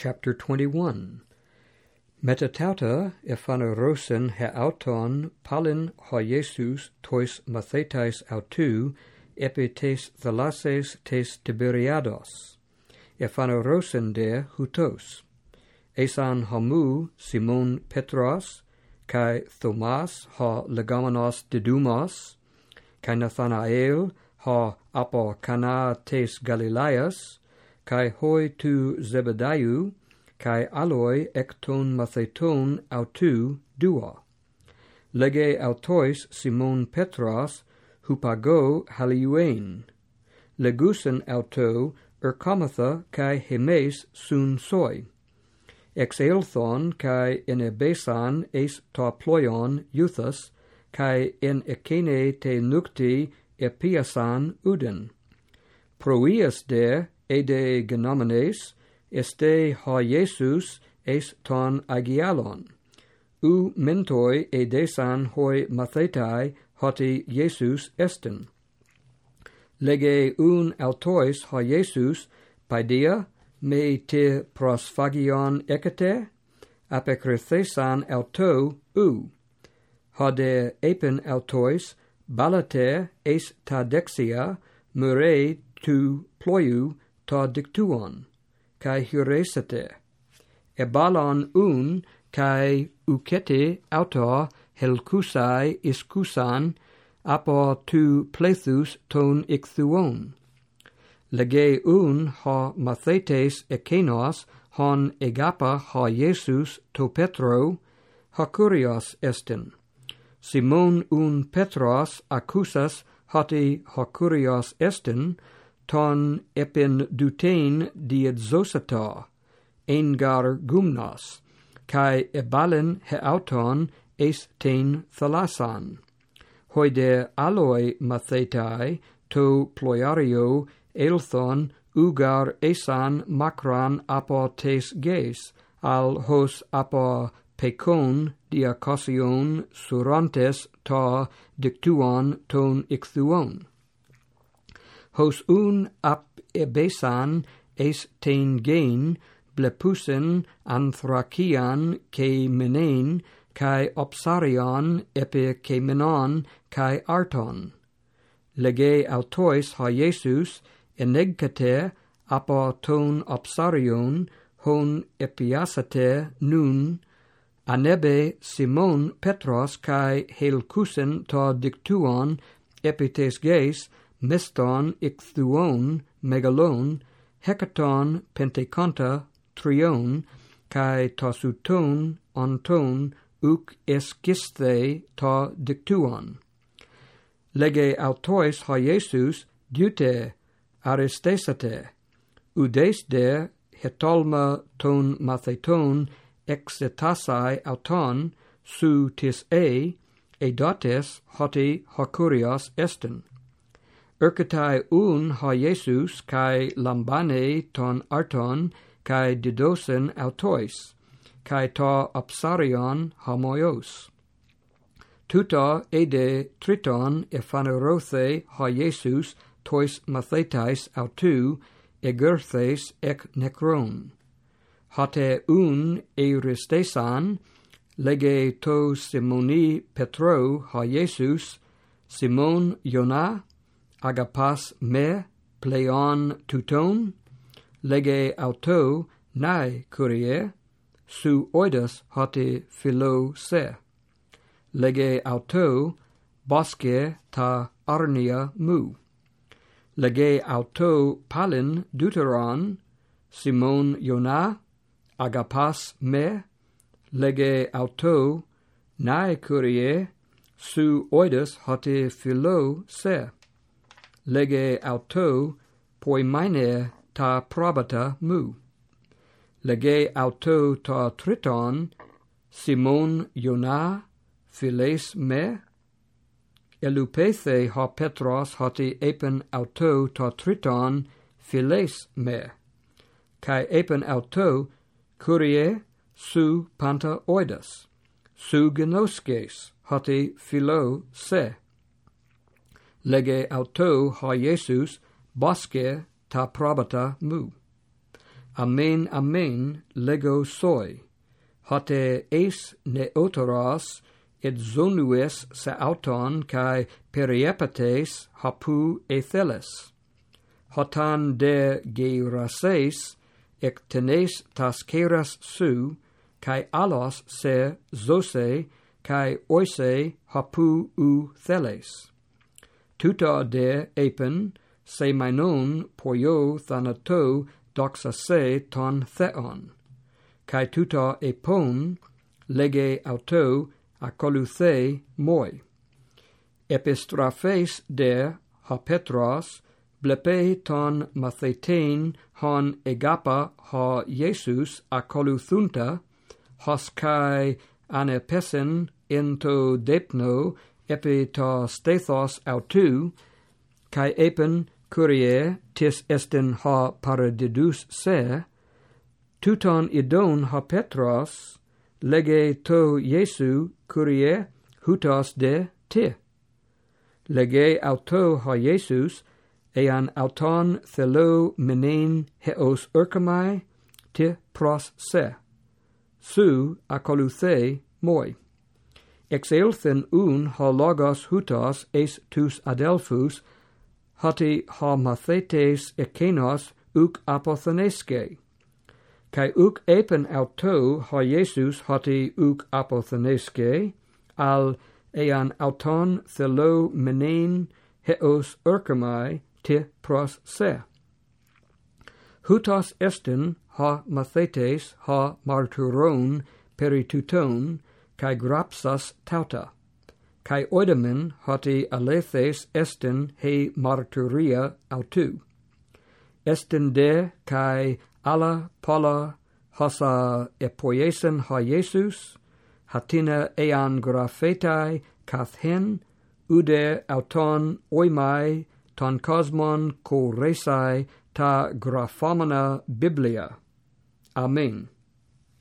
chapter 21. Metatauta ephanerosen he auton palin ha Jesus tois mathetais autu epi tes thalases tes tiberiados. Ephanerosen de hutos. Esan hamu Simon Petros, kai Thomas ha legamenos didumos, kai Nathanael ha apo cana tes Galileas, kai hoi tu zebedaiu, kai aloi ekton matheton autu dua. Lege autois Simon petros hupago haliuen. Legusen auto ercomatha kai hemes sun soi. Exelthon kai in ebesan eis ta ploion euthus, kai in ekene te nukti epiasan uden. Proias de ede genomenes, este ha Iesus es ton agialon. U mentoi edesan hoi mathetai hoti Iesus esten. Lege un autois ha Iesus paidia me te prosfagion ecete, apekrithesan auto u. Hade epen autois balate es tadexia mure tu ploiu ta dictuon, cae hyresete, ebalon un, cae ucete auto helkusai iscusan, apo tu plethus ton ichthuon. Lege un ha mathetes ekenos hon egapa ha Jesus to Petro, ha curios estin. Simon un Petros accusas hoti ha curios estin, ton epin dutein diedzosata engar gumnos kai ebalen heauton es ten thalasan. Hoide aloi mathetai to ploiario elthon ugar esan makran apo tes ges al hos apo pecon diacosion surantes ta dictuon ton ichthuon hos un ap ebesan es gain blepusen anthrakian ke menen kai opsarion epi ke menon kai arton. Lege autois ha Jesus enegkate apo ton opsarion hon epiasate nun anebe Simon Petros kai helkusen to dictuon epites geis meston ixthuon megalon hecaton penteconta trion kai tosuton onton uk esciste ta dictuon. Lege autois hoiesus dute aristesate udes de hetolma ton matheton exetasai auton su tis e edotes hoti hocurios esten ercatai un ha Iesus kai lambane ton arton kai didosen autois kai ta apsarion homoios tuta ede triton ephanerothe ha Iesus tois mathetais autou egerthes ec necron. Hate un eristesan lege to simoni petro ha Iesus simon Jonah agapas me pleon touton, lege auto nai curie, su oidas hoti philo se. Lege auto bosque ta arnia mu. Lege auto palin deuteron, Simon yona agapas me, lege auto nae curie, su oidas hoti philo se lege auto poimaine ta probata mu. Lege auto ta triton, Simon yona philes me, elupethe ha Petros hoti epen auto ta triton, philes me, kai epen auto curie su panta oidas, su genoskes hoti philo se lege auto ha Jesus bosque ta probata mu. Amen, amen, lego soi, hate ne otoras et zonues se auton cae periepates hapu etheles. Hotan de gerases ec tenes tasceras su, cae alos se zose, cae oise hapu u theles tuta de apen se mainon poio thanato doxa se ton theon. Kai tuta epon lege auto akoluthe moi. Epistraphes de hapetros blepe ton mathetein hon egapa ha Jesus akoluthunta hos kai anepesen into depno epitastathos autou, kai epen curie tis esten ha paradidus se, tuton idon ha petros, lege to Jesu curie hutas de te. Lege auto ha Jesus, ean auton thelo menen heos urkamai, te pros se. Su acoluthe moi. Exelthen un ha logos hutas eis tus adelphus, hati ha mathetes ekenos uk apothenesce. Kai uk epen auto ha Jesus hati uk apothenesce, al ean auton thelo menein heos urkamai te pros se. Hutas estin ha mathetes ha marturon perituton, kai grapsas tauta kai oidamen hoti alethes estin he marturia autu estin de kai alla pola hosa epoiesen ha Jesus, hatina ean graphetai kathen, ude auton oimai ton cosmon koresai ta graphomena biblia. Amen.